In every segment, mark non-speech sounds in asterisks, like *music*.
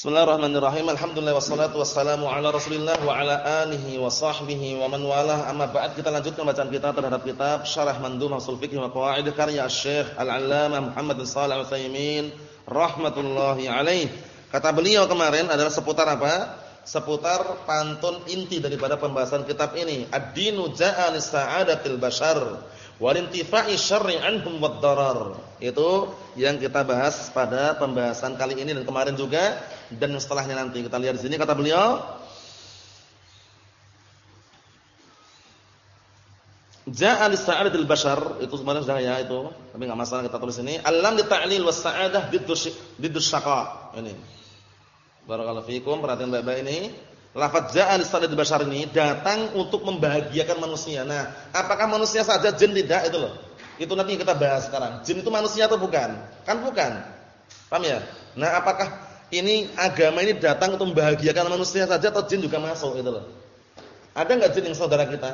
Bismillahirrahmanirrahim. Alhamdulillah wassalatu wassalamu ala Rasulillah wa ala alihi wa sahbihi wa man walah. Amma ba'd kita lanjutkan bacaan kita terhadap kitab Syarah Mandhum Ushul Fiqh wa Qawaid karya Syekh Al-Allamah Muhammad bin Shalih Al-Utsaimin rahmatullahi alaih. Kata beliau kemarin adalah seputar apa? Seputar pantun inti daripada pembahasan kitab ini. Ad-dinu ja'a lis-sa'adatil bashar walintifa'i syarri anhum wad-darar. Itu yang kita bahas pada pembahasan kali ini dan kemarin juga dan setelahnya nanti. Kita lihat di sini kata beliau Ja'a lis-sa'adatil bashar itu sebenarnya sudah ya itu, tapi enggak masalah kita tulis ini. Alam li ta'lil was sa'adah diddu syaqa. Ini. Barakallahu fiikum, perhatian baik-baik ini. Lafaz ja'a lisanil bashar ini datang untuk membahagiakan manusia. Nah, apakah manusia saja jin tidak itu loh. Itu nanti kita bahas sekarang. Jin itu manusia atau bukan? Kan bukan. Paham ya? Nah, apakah ini agama ini datang untuk membahagiakan manusia saja atau jin juga masuk itu loh. Ada enggak jin yang saudara kita?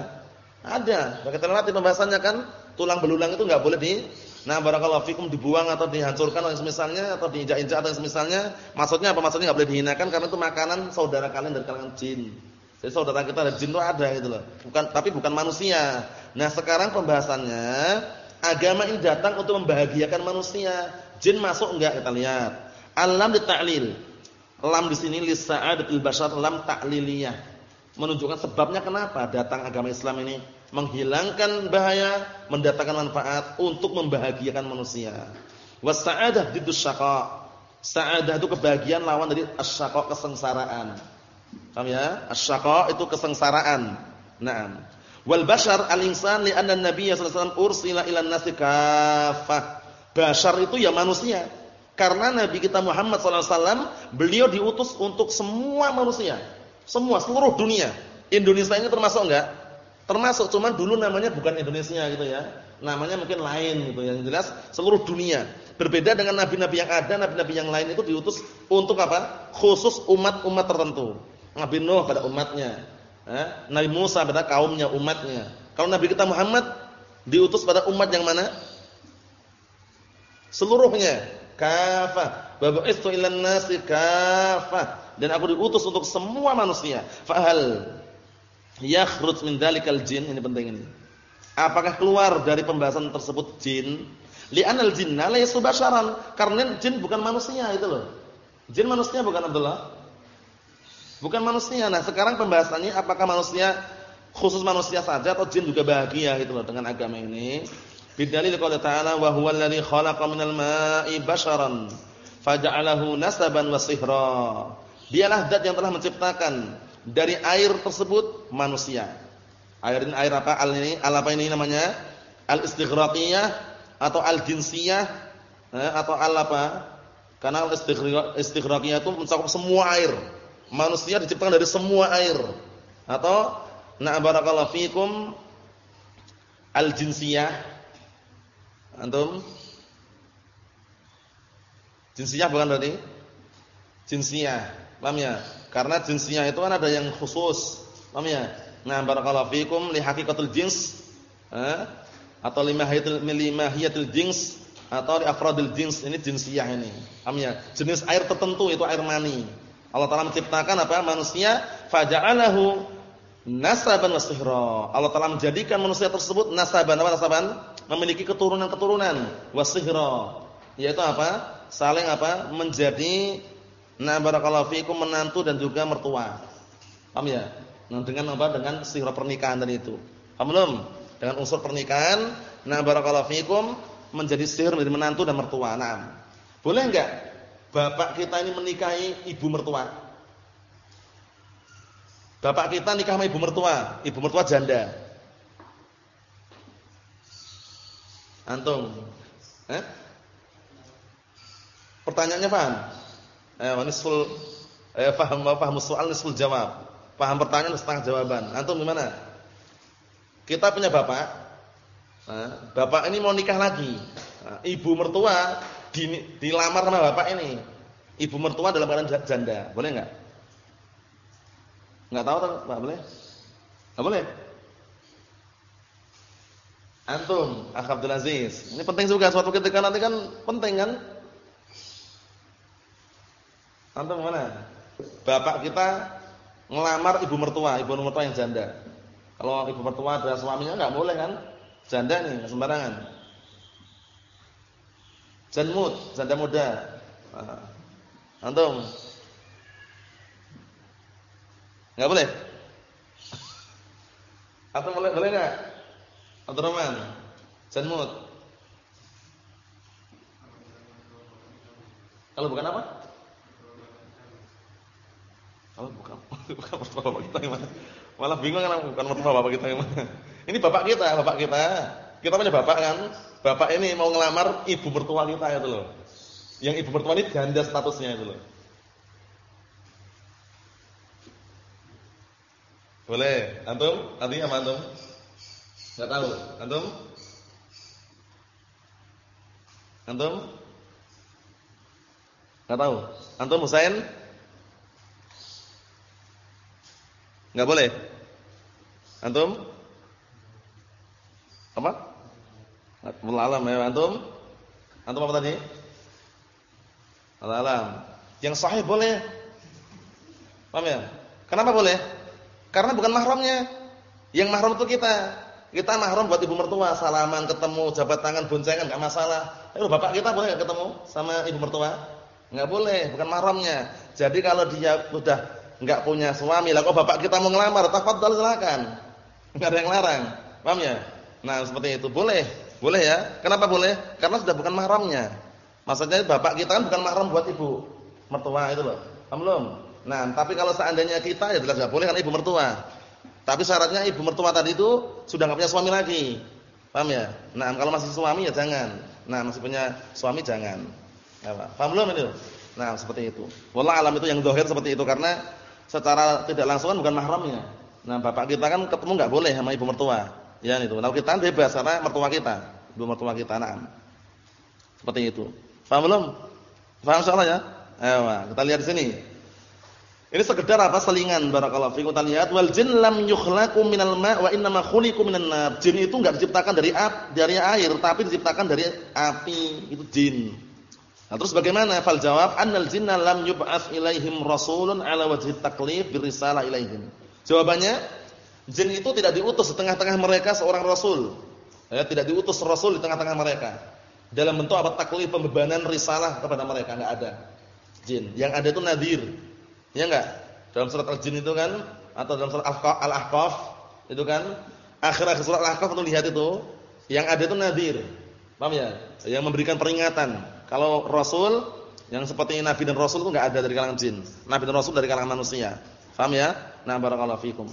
Ada. Kita nanti pembahasannya kan tulang belulang itu enggak boleh di Nah, barakallahu fikum dibuang atau dihancurkan atau semisalnya atau diinjak-injak atau semisalnya, maksudnya apa? Maksudnya enggak boleh dihinakan karena itu makanan saudara kalian dari kalangan jin. Jadi saudara kita ada jin itu ada gitu loh. Bukan tapi bukan manusia. Nah, sekarang pembahasannya agama ini datang untuk membahagiakan manusia. Jin masuk enggak kita lihat. Alam di ta'lil. Lam di sini li sa'adatil bashar lam ta'liliyah. Menunjukkan sebabnya kenapa datang agama Islam ini menghilangkan bahaya, mendatangkan manfaat untuk membahagiakan manusia. Wasa'adah didus syaqa. Sa'adah itu kebahagiaan lawan dari asyaqa kesengsaraan. Paham ya? Asyaqa itu kesengsaraan. Naam. Wal bashar al-insan li'anna an-nabiy sallallahu alaihi wasallam ursila ila an-nasi kaffah. Bashar itu ya manusia. Karena Nabi kita Muhammad sallallahu alaihi wasallam beliau diutus untuk semua manusia. Semua seluruh dunia. Indonesia ini termasuk enggak? Termasuk cuman dulu namanya bukan Indonesia gitu ya. Namanya mungkin lain gitu yang jelas seluruh dunia. Berbeda dengan nabi-nabi yang ada, nabi-nabi yang lain itu diutus untuk apa? Khusus umat-umat tertentu. Nabi Nuh pada umatnya. Eh? Nabi Musa pada kaumnya, umatnya. Kalau Nabi kita Muhammad diutus pada umat yang mana? Seluruhnya. Kafah. Babu'itsu ilan nasi kafah. Dan aku diutus untuk semua manusia. Fahal yakhruj min dzalikal jin ini penting ini. Apakah keluar dari pembahasan tersebut jin? Li'anal jinna la yasubasharan. Karena jin bukan manusia itu loh. Jin manusia bukan Abdullah? Bukan manusia. Nah, sekarang pembahasannya apakah manusia khusus manusia saja atau jin juga bahagia gitu loh dengan agama ini? Bidalil qala ta'ala wa huwal ladzi khalaqa minal ma'i basharan faja'alahu nasaban wa sihra. Dialah zat yang telah menciptakan dari air tersebut manusia. Air ini air apa? Al ini al apa ini namanya? Al istighraqiyah atau al jinsiyah eh, atau al apa? Karena al istighraqiyah itu mencakup semua air. Manusia diciptakan dari semua air. Atau na barakallahu fikum al jinsiyah. Antum? Jinsiyah bukan berarti? Jinsiyah. Paham ya? Karena jinsnya itu kan ada yang khusus. Paham ya? Nah, barakallahu fikum li haqiqatul jins eh? atau limahiyatil milimahiyatil jins atau li afradil jins ini jinsiyah ini. Paham ya? Jenis air tertentu itu air mani. Allah Taala menciptakan apa? Manusia faja'alahu nasaban wasihra. Allah Taala menjadikan manusia tersebut nasaban apa nasaban? Memiliki keturunan-keturunan wasihra. Yaitu apa? Saling apa? Menjadi Nah, barakallahu fiikum menantu dan juga mertua. Paham ya? Nah, dengan apa? Dengan sihra pernikahan tadi itu. Paham belum? Dengan unsur pernikahan, nah barakallahu fiikum menjadi sihir dari menantu dan mertua. Nah, boleh enggak bapak kita ini menikahi ibu mertua? Bapak kita nikah sama ibu mertua, ibu mertua janda. Antum. Eh? Pertanyaannya paham? Eh, nisful eh paham paham soal nisful jawab. Paham pertanyaan setengah jawaban. Antum gimana? Kita punya bapak. Nah, bapak ini mau nikah lagi. Nah, ibu mertua di, dilamar sama bapak ini. Ibu mertua dalam keadaan janda. Boleh enggak? Enggak tahu Pak, boleh? Enggak boleh? Antum, Akh Abdul Aziz. Ini penting juga suatu ketika nanti kan penting kan? Antum mana? Bapak kita ngelamar ibu mertua, ibu mertua yang janda. Kalau ibu mertua ada suaminya enggak boleh kan? Janda nih, sembarangan. Janmut, janda muda. Nah. Antum? Enggak boleh? Atau boleh boleh enggak? Abdurrahman. Janmut. Kalau bukan apa? Kalau bukan *laughs* bukan mertua bapak kita gimana? Malah bingung kan bukan mertua bapak kita gimana? Ini bapak kita, bapak kita. Kita punya bapak kan? Bapak ini mau ngelamar ibu mertua kita itu loh. Yang ibu mertua ini ganda statusnya itu loh. Boleh. Antum? Artinya apa antum? Enggak tahu. Antum? Antum? Enggak tahu. Antum Husain? Enggak boleh. Antum? Apa? Alam ya antum? Antum apa tadi? Alam. Yang sahih boleh. Paham ya? Kenapa boleh? Karena bukan mahramnya. Yang mahram itu kita. Kita mahram buat ibu mertua, salaman, ketemu, jabat tangan, boncengan enggak masalah. Eh, bapak kita boleh enggak ketemu sama ibu mertua? Enggak boleh, bukan mahramnya. Jadi kalau dia sudah enggak punya suami, lah kok bapak kita mau ngelamar, tafadhol silakan. Enggak ada yang larang. Paham ya? Nah, seperti itu boleh. Boleh ya? Kenapa boleh? Karena sudah bukan mahramnya. Maksudnya bapak kita kan bukan mahram buat ibu mertua itu loh. Paham belum? Nah, tapi kalau seandainya kita ya jelas enggak boleh kan ibu mertua. Tapi syaratnya ibu mertua tadi itu sudah enggak punya suami lagi. Paham ya? Nah, kalau masih suami ya jangan. Nah, masih punya suami jangan. Apa? Paham belum itu? Nah, seperti itu. Wallah alam itu yang dohir seperti itu karena secara tidak langsung kan bukan mahramnya. Nah, bapak kita kan ketemu enggak boleh sama ibu mertua. Ya itu. Nah, kita bebas karena mertua kita, ibu mertua kita. Nah. Seperti itu. Paham belum? Paham insyaallah ya? Ayo, kita lihat di sini. Ini sekedar apa selingan barakallahu fikum. Kita lihat wal jin lam yukhlaqu minal ma' wa innama khuliqu minan nar. Jin itu enggak diciptakan dari ap, dari air, tapi diciptakan dari api. Itu jin. Nah, terus bagaimana? Fal jawab annal jinna lam yub'ats ilaihim rasulun ala wajhi taklif birisalah ilaihim. Jawabannya, jin itu tidak diutus di tengah-tengah mereka seorang rasul. Ya, tidak diutus rasul di tengah-tengah mereka. Dalam bentuk apa? Taklif pembebanan risalah kepada mereka enggak ada. Jin. Yang ada itu nadir Ya enggak? Dalam surat Al-Jin itu kan atau dalam surat Al-Ahqaf itu kan akhir-akhir surat Al-Ahqaf itu lihat itu yang ada itu nadir. Paham ya? Yang memberikan peringatan. Kalau rasul yang seperti nabi dan rasul itu enggak ada dari kalangan jin. Nabi dan rasul dari kalangan manusia. Paham ya? Nah, barakallahu fikum.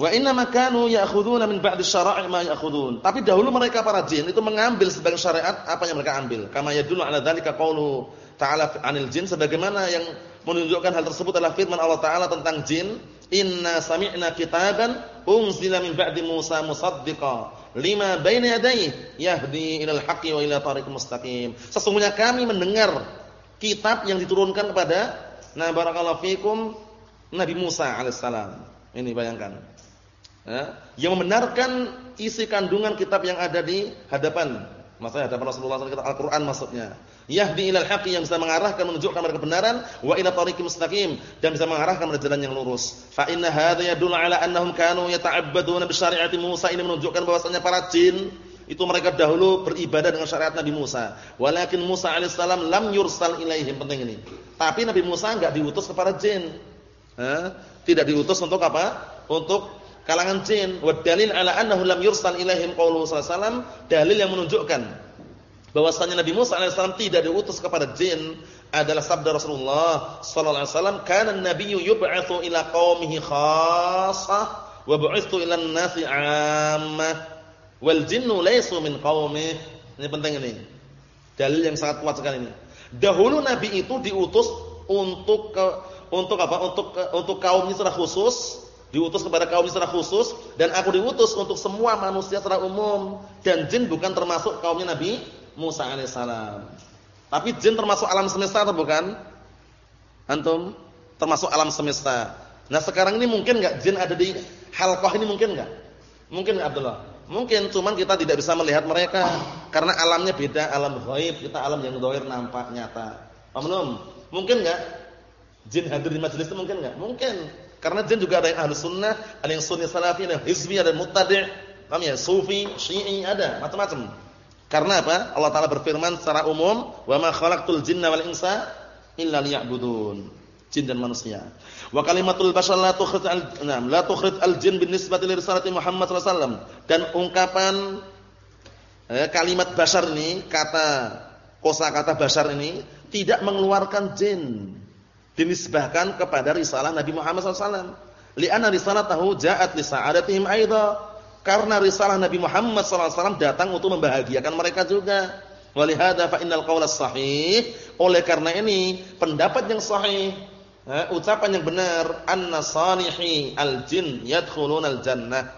Wa inna makanu ya'khuduna min ba'di syara'i ma ya'khudun. Tapi dahulu mereka para jin itu mengambil sebagian syariat apa yang mereka ambil. Kama yadullu ala dzalika qaulu ta'ala 'anil jin sebagaimana yang menunjukkan hal tersebut adalah firman Allah taala tentang jin, "Inna sami'na kitaban unzila min ba'di Musa musaddiqan lima baina yadayhi yahdi ilal haqqi wa ila tariqil mustaqim." Sesungguhnya kami mendengar kitab yang diturunkan kepada Nah barakallahu fikum Nabi Musa alaihissalam. Ini bayangkan. Ya, yang membenarkan isi kandungan kitab yang ada di hadapan Maksudnya hadapan Rasulullah SAW Al-Qur'an maksudnya. Yahdi ilal haqqi yang bisa mengarahkan menunjukkan kepada kebenaran wa ila tariqim mustaqim dan bisa mengarahkan pada jalan yang lurus. Fa inna hadza yadullu ala annahum kanu yata'abbaduna bi syari'ati Musa ini menunjukkan bahwasanya para jin itu mereka dahulu beribadah dengan syariat Nabi Musa. Walakin Musa alaihissalam lam yursal ilaihim penting ini. Tapi Nabi Musa enggak diutus kepada jin. Hah? Tidak diutus untuk apa? Untuk kalangan jin. Wa dalil ala annahu lam yursal ilaihim qauluhu sallallahu dalil yang menunjukkan bahwasanya Nabi Musa alaihissalam tidak diutus kepada jin adalah sabda Rasulullah sallallahu alaihi wasallam kana an-nabiyyu yub'atsu ila qaumihi khassah wa bu'itsu ila an-nasi 'ammah wal jinnu laysu min qaumi ini penting ini. Dalil yang sangat kuat sekali ini. Dahulu nabi itu diutus untuk ke, untuk apa? Untuk untuk kaumnya secara khusus diutus kepada kaum secara khusus dan aku diutus untuk semua manusia secara umum dan jin bukan termasuk kaumnya Nabi Musa alaihissalam. Tapi jin termasuk alam semesta atau bukan? Antum termasuk alam semesta. Nah sekarang ini mungkin nggak jin ada di halqah ini mungkin nggak? Mungkin nggak Abdullah? Mungkin, cuman kita tidak bisa melihat mereka. Karena alamnya beda, alam ghaib, kita alam yang zahir nampak nyata. Paham belum? Mungkin enggak jin hadir di majelis itu mungkin enggak? Mungkin. Karena jin juga ada yang ahli sunnah, ada yang sunni salafi, ada yang hizbi, ada yang muttadi', paham ya? Sufi, syi'i, ada macam-macam. Karena apa? Allah Taala berfirman secara umum, "Wa ma khalaqtul jinna wal insa illa liya'budun." Jin dan manusia. Wa kalimatul bashar la tukhrij al nam la tukhrij al jin bin nisbati li risalati Muhammad sallallahu alaihi wasallam. Dan ungkapan eh, kalimat bashar ini, kata kosakata bashar ini tidak mengeluarkan jin dinisbahkan kepada risalah Nabi Muhammad SAW. Lianna risalatahu ja'at li sa'adatihim aidha. Karena risalah Nabi Muhammad SAW datang untuk membahagiakan mereka juga. Walihada fa innal qawla sahih. Oleh karena ini pendapat yang sahih, ucapan yang benar, anna salihi al-jin yadkhuluna al-jannah.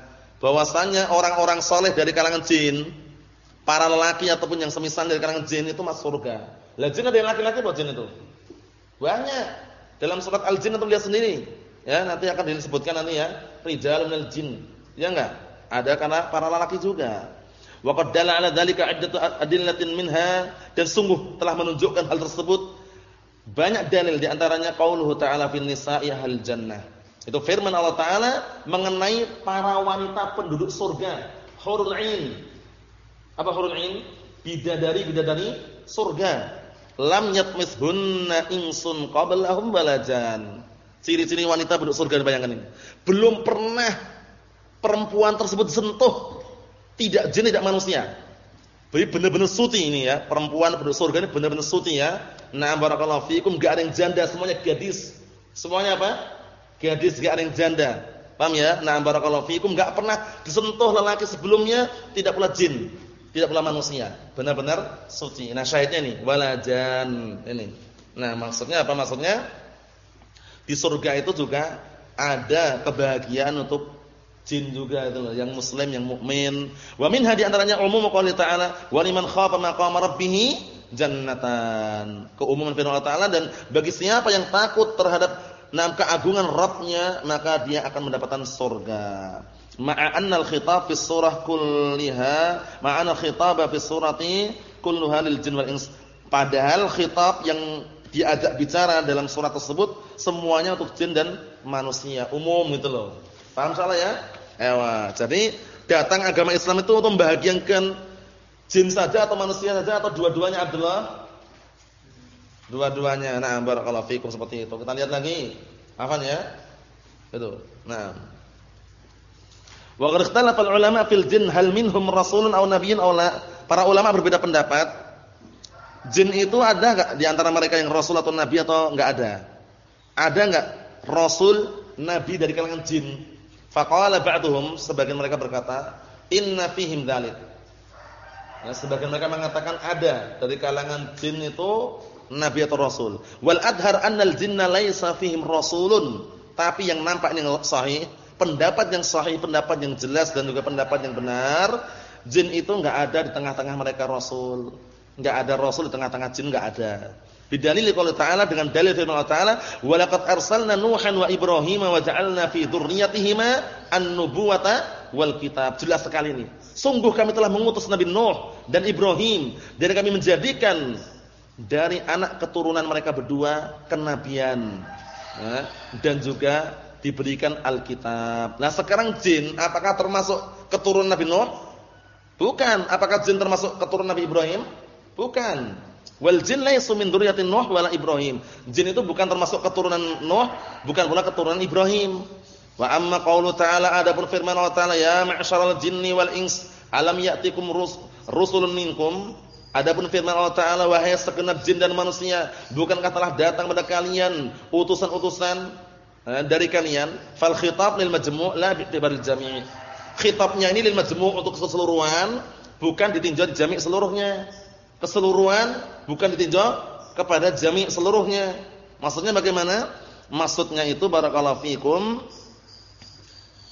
Bahwasanya orang-orang soleh dari kalangan jin, para lelaki ataupun yang semisal dari kalangan jin itu masuk surga. Lah jin ada yang laki-laki apa jin itu? Banyak. Dalam surat Al-Jin itu lihat sendiri. Ya, nanti akan disebutkan nanti ya, rijalun al-jin. Ya enggak? Ada karena para lelaki juga. Wa qad dalla 'ala dzalika 'iddatu adillatin minha dan sungguh telah menunjukkan hal tersebut banyak dalil di antaranya qauluhu ta'ala fin nisa'i hal jannah. Itu firman Allah taala mengenai para wanita penduduk surga, hurul 'ain. Apa hurul 'ain? Bidadari-bidadari surga lam yatmithunna insun qablahum balajan. Ciri-ciri wanita penduduk surga bayangkan ini. Belum pernah perempuan tersebut sentuh tidak jin tidak manusia. Jadi benar-benar suci ini ya, perempuan penduduk surga ini benar-benar suci ya. Nah, barakallahu fikum enggak ada yang janda, semuanya gadis. Semuanya apa? Gadis, enggak ada yang janda. Paham ya? Nah, barakallahu fikum enggak pernah disentuh lelaki sebelumnya, tidak pula jin tidak pula manusia, benar-benar suci. Nah, syahidnya ini walajan ini. Nah, maksudnya apa maksudnya? Di surga itu juga ada kebahagiaan untuk jin juga itu yang muslim, yang mukmin. Wa min hadi antaranya umum qouli ta'ala, "Wa liman khafa maqama rabbih jannatan." Keumuman firman Allah Ta'ala dan bagi siapa yang takut terhadap nam keagungan Rabbnya, maka dia akan mendapatkan surga ma'a al-khitab fi surah kulliha ma'ana al-khitab fi surati kulluha lil jin wal ins. Padahal khitab yang diajak bicara dalam surat tersebut semuanya untuk jin dan manusia umum gitu loh. Paham salah ya? Ewa jadi datang agama Islam itu untuk membahagiakan jin saja atau manusia saja atau dua-duanya Abdullah? Dua-duanya. Nah barakallahu fikum seperti itu. Kita lihat lagi. Apa ya? Itu. Nah Wa qad ikhtalafa ulama fil jin hal minhum rasulun aw nabiyyun aw la. Para ulama berbeda pendapat. Jin itu ada enggak di antara mereka yang rasul atau nabi atau enggak ada? Ada enggak rasul, nabi dari kalangan jin? Faqala ba'dhum sebagian mereka berkata, "Inna fihim dzalik." Nah, sebagian mereka mengatakan ada dari kalangan jin itu nabi atau rasul. Wal adhar annal jinna laisa fihim rasulun. Tapi yang nampak ini sahih pendapat yang sahih, pendapat yang jelas dan juga pendapat yang benar, jin itu enggak ada di tengah-tengah mereka rasul. Enggak ada rasul di tengah-tengah jin enggak ada. Bidalil qouli ta'ala dengan dalil firman Allah Ta'ala, "Wa laqad arsalna Nuhan wa Ibrahim wa ja'alna fi dzurriyyatihima an-nubuwata wal kitab." Jelas sekali ini. Sungguh kami telah mengutus Nabi Nuh dan Ibrahim dan kami menjadikan dari anak keturunan mereka berdua kenabian ya, dan juga diberikan Alkitab. Nah, sekarang jin apakah termasuk keturunan Nabi Nuh? Bukan. Apakah jin termasuk keturunan Nabi Ibrahim? Bukan. Wal jin laysu min dzurriyyatin Nuh wala Ibrahim. Jin itu bukan termasuk keturunan Nuh, bukan pula keturunan Ibrahim. Wa amma qaulu ta'ala adapun firman Allah Ta'ala ya ma'syaral jinni wal ins alam ya'tikum rusulun minkum Adapun firman Allah Ta'ala wahai segenap jin dan manusia bukankah telah datang pada kalian utusan-utusan dari kalian fal khitab lil majmu' la bi'tibaril jami'. Khitabnya ini lil majmu' untuk keseluruhan, bukan ditinjau di jami' seluruhnya. Keseluruhan bukan ditinjau kepada jami' seluruhnya. Maksudnya bagaimana? Maksudnya itu barakallahu fikum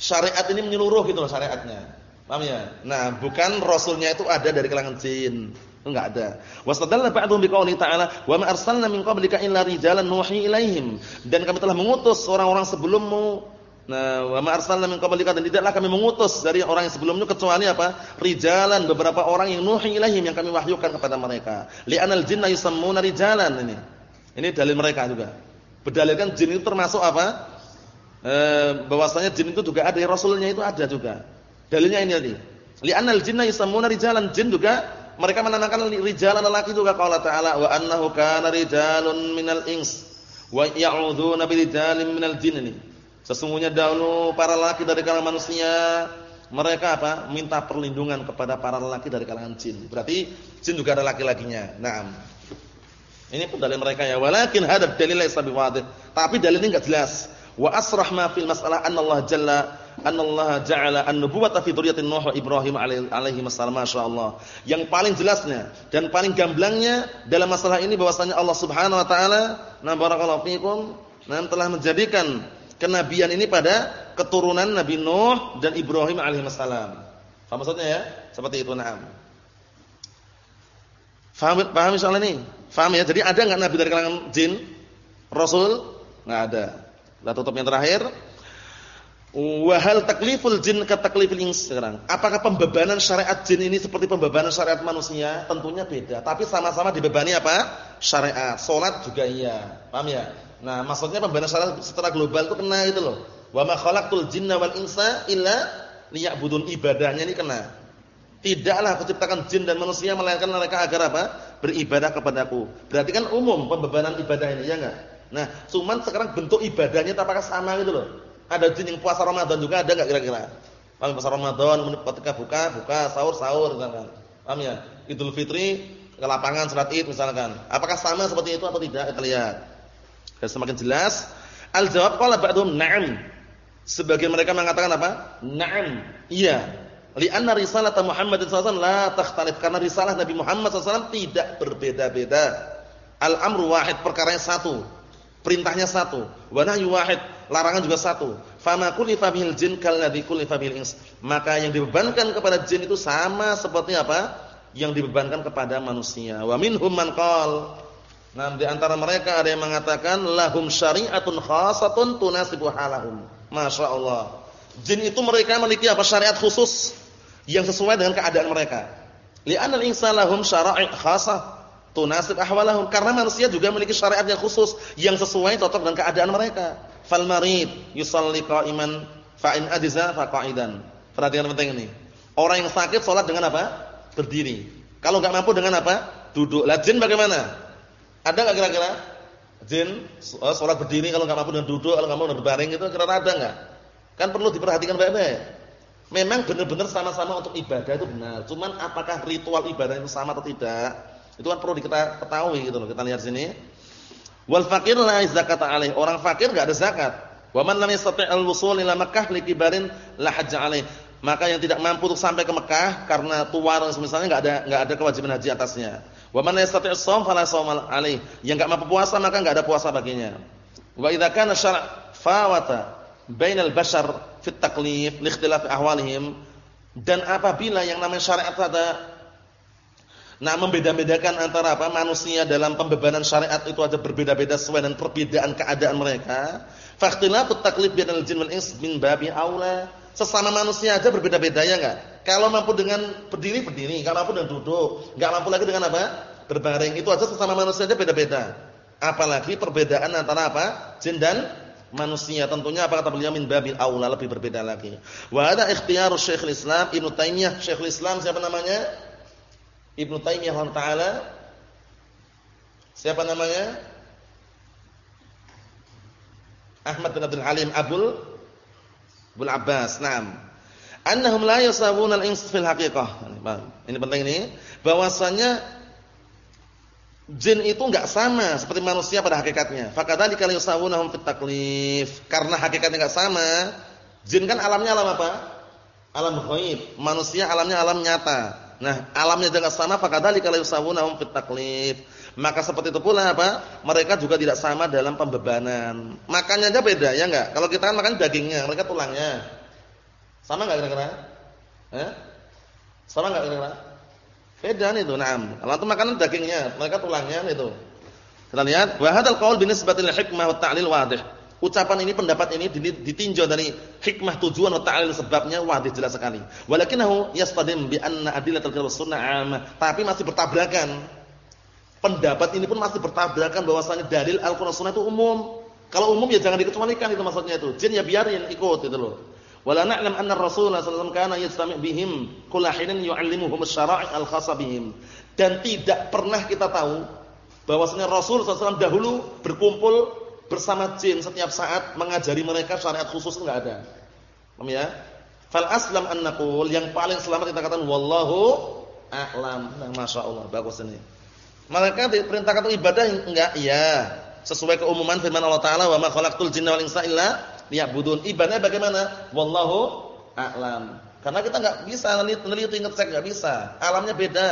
syariat ini menyeluruh gitu loh syariatnya. Paham ya? Nah, bukan rasulnya itu ada dari kalangan jin. Enggak ada. Wastadalla ba'dhum biqouli ta'ala, "Wa ma arsalna min qablika illa rijalan nuhi ilaihim." Dan kami telah mengutus orang-orang sebelummu Nah, wa ma arsalna min qablika dan tidaklah kami mengutus dari orang yang sebelumnya kecuali apa? Rijalan beberapa orang yang nuhi ilaihim yang kami wahyukan kepada mereka. Li'anal jinna yusammuna rijalan ini. Ini dalil mereka juga. Berdalilkan jin itu termasuk apa? E, bahwasanya jin itu juga ada, rasulnya itu ada juga. Dalilnya ini tadi. Li'anal jinna yusammuna rijalan. Jin juga mereka menamakan rijalan lelaki juga kalau Ta'ala wa annahu kana rijalun minal ins wa ya'udzuuna birijalin minal jin ini. Sesungguhnya dahulu para laki dari kalangan manusia mereka apa? Minta perlindungan kepada para laki dari kalangan jin. Berarti jin juga ada laki-lakinya. Naam. Ini pun dalil mereka ya. Walakin hadad dalil laisa. Tapi dalil ini enggak jelas. Wa asrah ma fil mas'alah anna Allah jalla anna Allah ja'ala an-nubuwata fi dzurriyyatin Nuh Ibrahim alaihi wassalam masyaallah. Yang paling jelasnya dan paling gamblangnya dalam masalah ini bahwasanya Allah Subhanahu wa taala na barakallahu fikum nah telah menjadikan kenabian ini pada keturunan Nabi Nuh dan Ibrahim alaihissalam. Paham maksudnya ya? Seperti itu na'am. Paham paham soal ini? Paham ya? Jadi ada enggak nabi dari kalangan jin? Rasul? Enggak ada. Kita tutup yang terakhir. Wa hal takliful jin ka taklifil ins sekarang. Apakah pembebanan syariat jin ini seperti pembebanan syariat manusia? Tentunya beda, tapi sama-sama dibebani apa? Syariat. Salat juga iya. Paham ya? Nah, maksudnya pembebanan syariat secara global itu kena gitu loh. Wa ma khalaqtul jinna wal insa illa liya'budun ibadahnya ini kena. Tidaklah aku ciptakan jin dan manusia melainkan mereka agar apa? Beribadah kepadaku. Berarti kan umum pembebanan ibadah ini ya enggak? Nah, cuman sekarang bentuk ibadahnya apakah sama gitu loh? Ada jin yang puasa Ramadan juga ada enggak kira-kira? Kalau puasa Ramadan ketika buka, buka, sahur, sahur misalkan. Paham ya? Idul Fitri ke lapangan salat Id misalkan. Apakah sama seperti itu atau tidak? Kita lihat. Dan semakin jelas, al-jawab qala ba'dhum na'am. Sebagian mereka mengatakan apa? Na'am. Iya. Li'anna risalah Muhammad SAW la takhtalif. Karena risalah Nabi Muhammad SAW tidak berbeda-beda. Al-amru wahid, perkaranya satu. Perintahnya satu. Wa nahyu wahid, larangan juga satu. Fama kulifa bihil jin kalladhi kulifa ins. Maka yang dibebankan kepada jin itu sama seperti apa? Yang dibebankan kepada manusia. Wa minhum man qala Nah, di antara mereka ada yang mengatakan lahum syari'atun khasatun tunasibu halahum. Masya Allah. Jin itu mereka memiliki apa syariat khusus yang sesuai dengan keadaan mereka. Li'anna al-insana lahum syara'i' khasah tunasib ahwalahum. Karena manusia juga memiliki syariat yang khusus yang sesuai cocok dengan keadaan mereka. Fal marid yusalli qa'iman fa in ajza fa qa'idan. Perhatian penting ini. Orang yang sakit salat dengan apa? Berdiri. Kalau enggak mampu dengan apa? Duduk. Lah jin bagaimana? Ada nggak kira-kira jin oh, sholat berdiri kalau nggak mampu dengan duduk, kalau nggak mampu dengan berbaring itu kira-kira ada nggak? Kan perlu diperhatikan baik-baik. Memang benar-benar sama-sama untuk ibadah itu benar. Cuman apakah ritual ibadah itu sama atau tidak? Itu kan perlu kita ketahui gitu loh. Kita lihat sini. Wal fakir la zakata alaih. Orang fakir enggak ada zakat. Wa man lam yastati' al-wusul ila Makkah li kibarin la hajj alaih. Maka yang tidak mampu untuk sampai ke Mekah karena tua misalnya enggak ada enggak ada kewajiban haji atasnya. Wa man yastati' as-shaum fala shauma alaih. Yang enggak mampu puasa maka enggak ada puasa baginya. Wa idza kana syara' fawata bainal bashar fit taklif li ikhtilaf ahwalihim dan apabila yang namanya syariat ada nah membeda-bedakan antara apa manusia dalam pembebanan syariat itu ada berbeda-beda sesuai dengan perbedaan keadaan mereka fa ikhtilafut taklif bainal jin wal ins min babi aula sesama manusia aja berbeda-beda ya enggak kalau mampu dengan berdiri berdiri, enggak mampu dengan duduk, enggak mampu lagi dengan apa? Berbaring. Itu aja sesama manusia aja beda-beda. Apalagi perbedaan antara apa? Jin dan manusia. Tentunya apa kata beliau min babil aula lebih berbeda lagi. Wa ada ikhtiar Syekhul Islam Ibnu Taimiyah. Syekhul Islam siapa namanya? Ibnu Taimiyah taala. Siapa namanya? Ahmad bin Abdul Halim Abul Abul Abbas. Naam annahum la yasawuna al-ins fil haqiqah. Ini penting ini bahwasanya jin itu enggak sama seperti manusia pada hakikatnya. Fakadzalika la yasawunahum fit taklif. Karena hakikatnya enggak sama, jin kan alamnya alam apa? Alam ghaib. Manusia alamnya alam nyata. Nah, alamnya juga sama fakadzalika la yasawunahum fit taklif. Maka seperti itu pula apa? Mereka juga tidak sama dalam pembebanan. Makannya aja beda ya enggak? Kalau kita kan makan dagingnya, mereka tulangnya. Sama enggak kira-kira? Eh? Sama enggak kira-kira? Beda nih itu, na'am. Kalau itu makanan dagingnya, mereka tulangnya itu. Kita lihat, wa hadzal qaul binisbatil hikmah wa ta'lil wadih. Ucapan ini pendapat ini ditinjau dari hikmah tujuan atau ta'lil sebabnya wah jelas sekali. Walakinahu yastadim bi anna adillatul kitab sunnah 'ammah. Tapi masih bertabrakan. Pendapat ini pun masih bertabrakan bahwasanya dalil Al-Qur'an Sunnah itu umum. Kalau umum ya jangan dikecualikan itu maksudnya itu. Jin ya biarin ikut itu loh. Wala na'lam anna Rasulullah sallallahu alaihi wasallam kana yastami' bihim kullahinin yu'allimuhum asy-syara'i al-khassa bihim. Dan tidak pernah kita tahu bahwasanya Rasul sallallahu dahulu berkumpul bersama jin setiap saat mengajari mereka syariat khusus enggak ada. Paham ya? Fal aslam an naqul yang paling selamat kita katakan wallahu a'lam. Nah, masyaallah bagus ini. Mereka diperintahkan untuk ibadah enggak? Iya. Sesuai keumuman firman Allah taala wa ma khalaqtul jinna wal insa illa liya'budun. Ibadahnya bagaimana? Wallahu a'lam. Karena kita enggak bisa meneliti ngecek enggak bisa. Alamnya beda.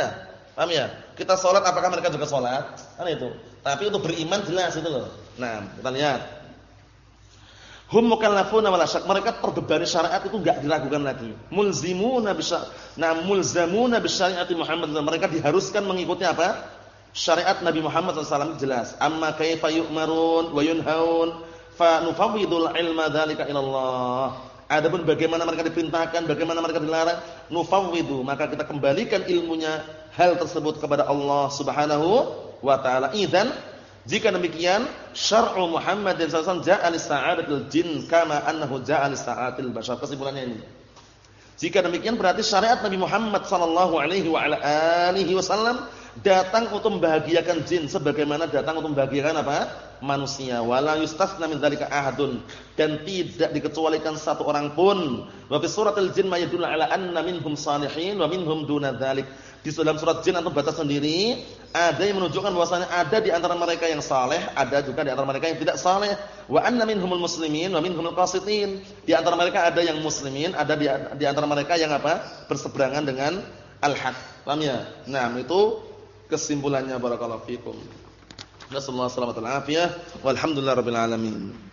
Paham ya? Kita salat apakah mereka juga salat? Kan itu. Tapi untuk beriman jelas itu loh. Nah, kita lihat. Hum mukallafuna wala syak. Mereka terbebani syariat itu enggak diragukan lagi. Mulzimuna bisa nah mulzamuna bisyariati Muhammad. Mereka diharuskan mengikuti apa? Syariat Nabi Muhammad SAW jelas. Amma kaifa yu'marun wa yunhaun fa nufawwidul ilma dzalika ila Allah. Adapun bagaimana mereka diperintahkan, bagaimana mereka dilarang, nufawwidu, maka kita kembalikan ilmunya hal tersebut kepada Allah Subhanahu wa taala. Idzan jika demikian, syar'u sallallahu alaihi wasallam ja'a lis-sa'adatil jin kama annahu ja'a lis-sa'atil bashar. Kesimpulannya ini. Jika demikian berarti syariat Nabi Muhammad sallallahu alaihi wa ala alihi wasallam datang untuk membahagiakan jin sebagaimana datang untuk membahagiakan apa? manusia. Wala yustasna min dzalika ahadun dan tidak dikecualikan satu orang pun. Wa fi suratil jin ma yadullu ala anna minhum salihin wa minhum duna dzalik. Di dalam surat jin atau baca sendiri ada yang menunjukkan bahwasanya ada di antara mereka yang saleh, ada juga di antara mereka yang tidak saleh. Wa anna minhumul muslimin wa minhumul qasitin. Di antara mereka ada yang muslimin, ada di, di antara mereka yang apa? berseberangan dengan al-haq. Paham ya? Nah, itu kesimpulannya barakallahu fikum. Nasallahu alaihi wasallam. Walhamdulillahirabbil alamin.